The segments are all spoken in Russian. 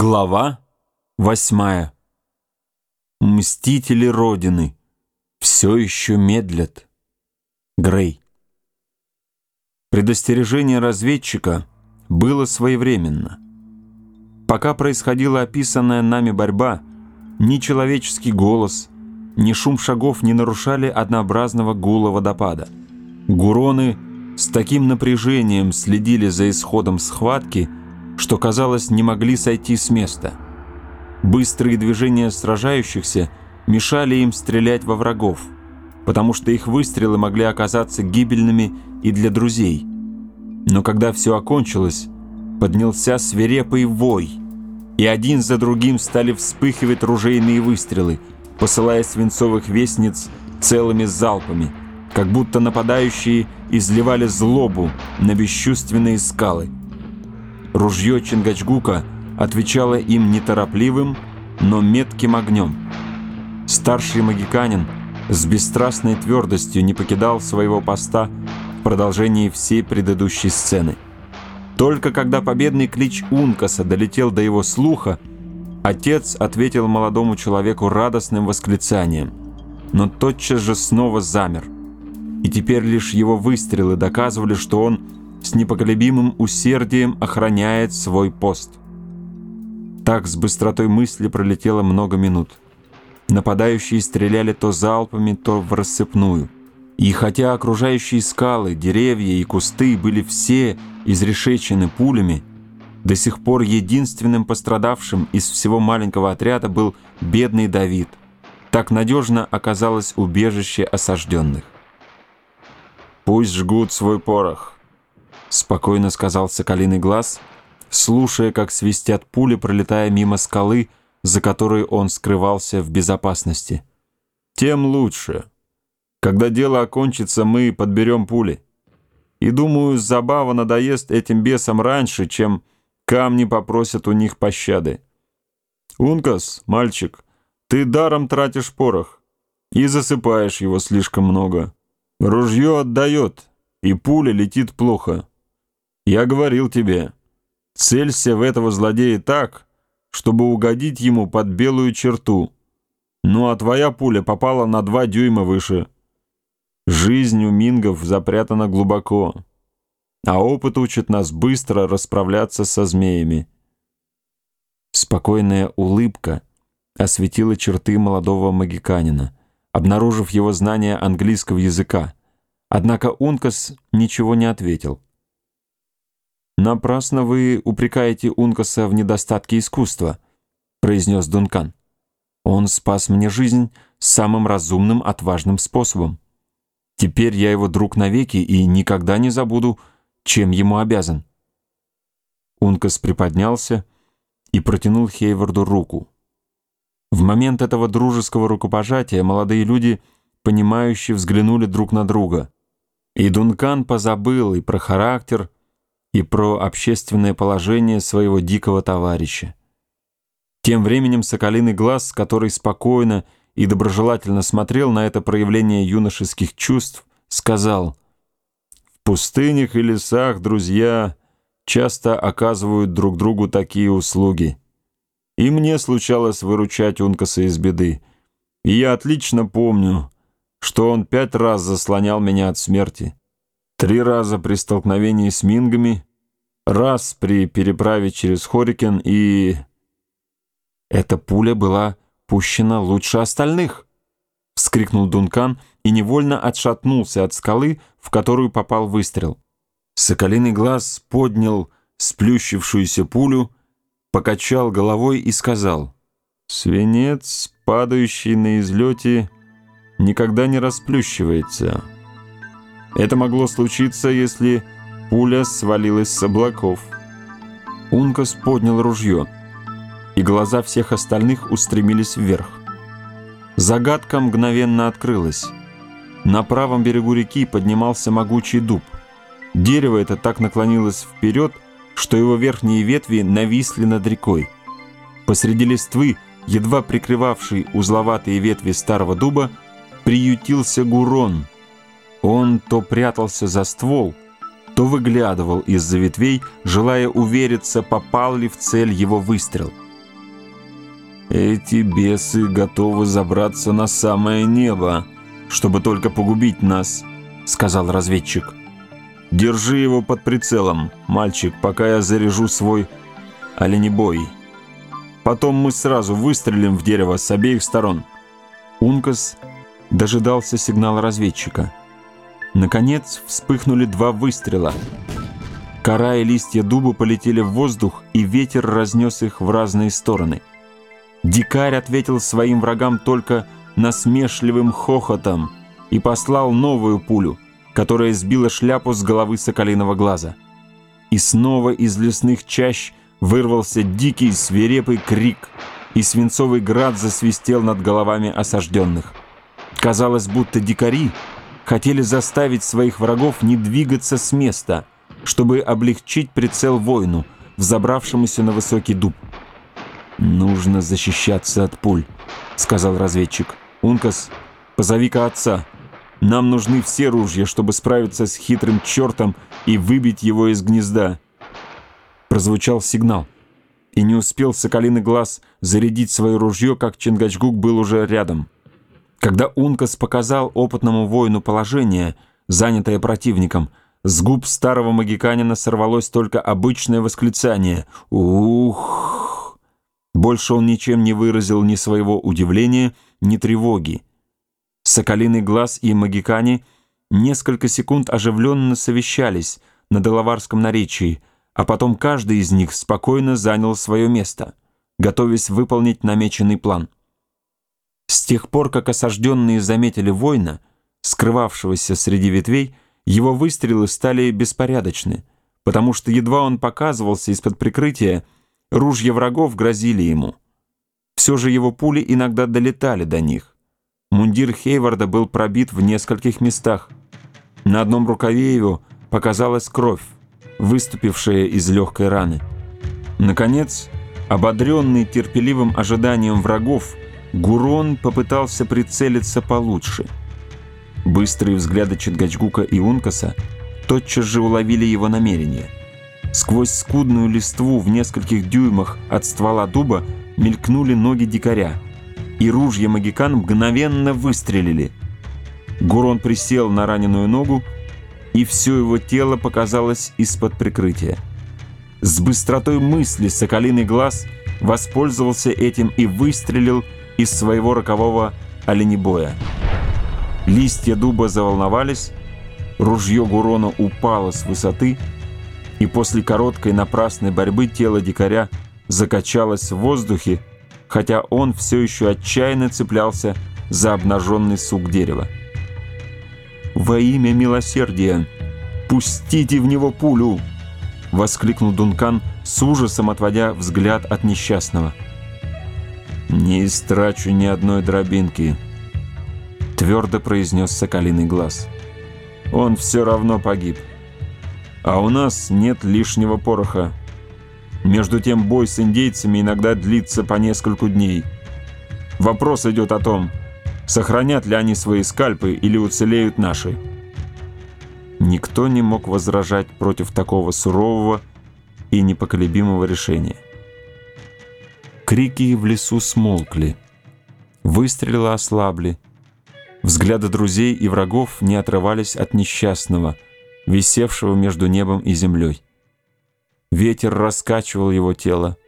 Глава восьмая. Мстители Родины все еще медлят. Грей. Предостережение разведчика было своевременно. Пока происходила описанная нами борьба, ни человеческий голос, ни шум шагов не нарушали однообразного гула водопада. Гуроны с таким напряжением следили за исходом схватки, что, казалось, не могли сойти с места. Быстрые движения сражающихся мешали им стрелять во врагов, потому что их выстрелы могли оказаться гибельными и для друзей. Но когда все окончилось, поднялся свирепый вой, и один за другим стали вспыхивать ружейные выстрелы, посылая свинцовых вестниц целыми залпами, как будто нападающие изливали злобу на бесчувственные скалы. Ружье Чингачгука отвечало им неторопливым, но метким огнем. Старший магиканин с бесстрастной твердостью не покидал своего поста в продолжении всей предыдущей сцены. Только когда победный клич Ункаса долетел до его слуха, отец ответил молодому человеку радостным восклицанием, но тотчас же снова замер. И теперь лишь его выстрелы доказывали, что он с непоколебимым усердием охраняет свой пост. Так с быстротой мысли пролетело много минут. Нападающие стреляли то залпами, то в рассыпную. И хотя окружающие скалы, деревья и кусты были все изрешечены пулями, до сих пор единственным пострадавшим из всего маленького отряда был бедный Давид. Так надежно оказалось убежище осажденных. «Пусть жгут свой порох», — спокойно сказал Соколиный глаз, слушая, как свистят пули, пролетая мимо скалы, за которой он скрывался в безопасности. «Тем лучше. Когда дело окончится, мы подберем пули. И, думаю, забава надоест этим бесам раньше, чем камни попросят у них пощады. Ункас, мальчик, ты даром тратишь порох и засыпаешь его слишком много. Ружье отдает, и пуля летит плохо». Я говорил тебе, целься в этого злодея так, чтобы угодить ему под белую черту. Ну а твоя пуля попала на два дюйма выше. Жизнь у мингов запрятана глубоко, а опыт учит нас быстро расправляться со змеями. Спокойная улыбка осветила черты молодого магиканина, обнаружив его знание английского языка. Однако Ункас ничего не ответил. «Напрасно вы упрекаете Ункаса в недостатке искусства», — произнес Дункан. «Он спас мне жизнь самым разумным, отважным способом. Теперь я его друг навеки и никогда не забуду, чем ему обязан». Ункас приподнялся и протянул Хейварду руку. В момент этого дружеского рукопожатия молодые люди, понимающе взглянули друг на друга. И Дункан позабыл и про характер, и про общественное положение своего дикого товарища. Тем временем Соколиный глаз, который спокойно и доброжелательно смотрел на это проявление юношеских чувств, сказал «В пустынях и лесах друзья часто оказывают друг другу такие услуги. И мне случалось выручать Ункаса из беды. И я отлично помню, что он пять раз заслонял меня от смерти. Три раза при столкновении с мингами, раз при переправе через Хорикен и... Эта пуля была пущена лучше остальных, вскрикнул Дункан и невольно отшатнулся от скалы, в которую попал выстрел. Соколиный глаз поднял сплющившуюся пулю, покачал головой и сказал, «Свинец, падающий на излете, никогда не расплющивается». Это могло случиться, если пуля свалилась с облаков. Ункас поднял ружье, и глаза всех остальных устремились вверх. Загадка мгновенно открылась. На правом берегу реки поднимался могучий дуб. Дерево это так наклонилось вперед, что его верхние ветви нависли над рекой. Посреди листвы, едва прикрывавший узловатые ветви старого дуба, приютился гурон — он то прятался за ствол, то выглядывал из-за ветвей, желая увериться, попал ли в цель его выстрел. Эти бесы готовы забраться на самое небо, чтобы только погубить нас, сказал разведчик. Держи его под прицелом, мальчик, пока я заряжу свой оленебой. Потом мы сразу выстрелим в дерево с обеих сторон. Ункас дожидался сигнала разведчика. Наконец вспыхнули два выстрела. Кора и листья дуба полетели в воздух, и ветер разнес их в разные стороны. Дикарь ответил своим врагам только насмешливым хохотом и послал новую пулю, которая сбила шляпу с головы соколиного глаза. И снова из лесных чащ вырвался дикий свирепый крик, и свинцовый град засвистел над головами осажденных. Казалось, будто дикари хотели заставить своих врагов не двигаться с места, чтобы облегчить прицел воину, взобравшемуся на высокий дуб. «Нужно защищаться от пуль», — сказал разведчик. «Ункас, позови-ка отца. Нам нужны все ружья, чтобы справиться с хитрым чертом и выбить его из гнезда». Прозвучал сигнал. И не успел Соколиный Глаз зарядить свое ружье, как Чингачгук был уже рядом. Когда Ункас показал опытному воину положение, занятое противником, с губ старого магиканина сорвалось только обычное восклицание «Ух!». Больше он ничем не выразил ни своего удивления, ни тревоги. Соколиный глаз и магикане несколько секунд оживленно совещались на делаварском наречии, а потом каждый из них спокойно занял свое место, готовясь выполнить намеченный план. С тех пор, как осажденные заметили воина, скрывавшегося среди ветвей, его выстрелы стали беспорядочны, потому что едва он показывался из-под прикрытия, Ружья врагов грозили ему. Все же его пули иногда долетали до них. Мундир Хейварда был пробит в нескольких местах. На одном рукаве его показалась кровь, выступившая из легкой раны. Наконец, ободренный терпеливым ожиданием врагов, Гурон попытался прицелиться получше. Быстрые взгляды Чингачгука и Ункаса тотчас же уловили его намерение – Сквозь скудную листву в нескольких дюймах от ствола дуба мелькнули ноги дикаря, и ружья магикан мгновенно выстрелили. Гурон присел на раненую ногу, и все его тело показалось из-под прикрытия. С быстротой мысли соколиный глаз воспользовался этим и выстрелил из своего рокового оленебоя. Листья дуба заволновались, ружье Гурона упало с высоты, и после короткой напрасной борьбы тело дикаря закачалось в воздухе, хотя он все еще отчаянно цеплялся за обнаженный сук дерева. «Во имя милосердия! Пустите в него пулю!» — воскликнул Дункан с ужасом, отводя взгляд от несчастного. «Не истрачу ни одной дробинки», — твердо произнес Соколиный глаз. «Он все равно погиб». А у нас нет лишнего пороха. Между тем бой с индейцами иногда длится по нескольку дней. Вопрос идет о том, сохранят ли они свои скальпы или уцелеют наши. Никто не мог возражать против такого сурового и непоколебимого решения. Крики в лесу смолкли. Выстрелы ослабли. Взгляды друзей и врагов не отрывались от несчастного – висевшего между небом и землей. Ветер раскачивал его тело,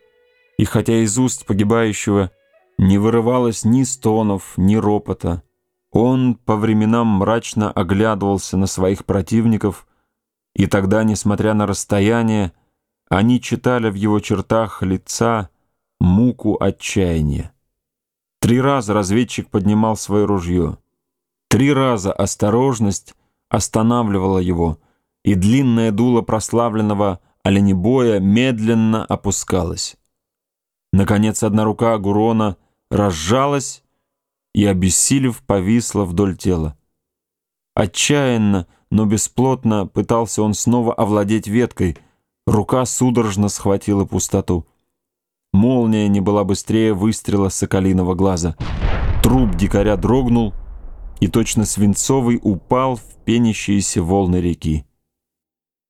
и хотя из уст погибающего не вырывалось ни стонов, ни ропота, он по временам мрачно оглядывался на своих противников, и тогда, несмотря на расстояние, они читали в его чертах лица муку отчаяния. Три раза разведчик поднимал свое ружье. Три раза осторожность останавливала его — и длинное дуло прославленного оленебоя медленно опускалось. Наконец одна рука Гурона разжалась и, обессилев, повисла вдоль тела. Отчаянно, но бесплотно пытался он снова овладеть веткой, рука судорожно схватила пустоту. Молния не была быстрее выстрела соколиного глаза. Труп дикаря дрогнул и точно свинцовый упал в пенящиеся волны реки.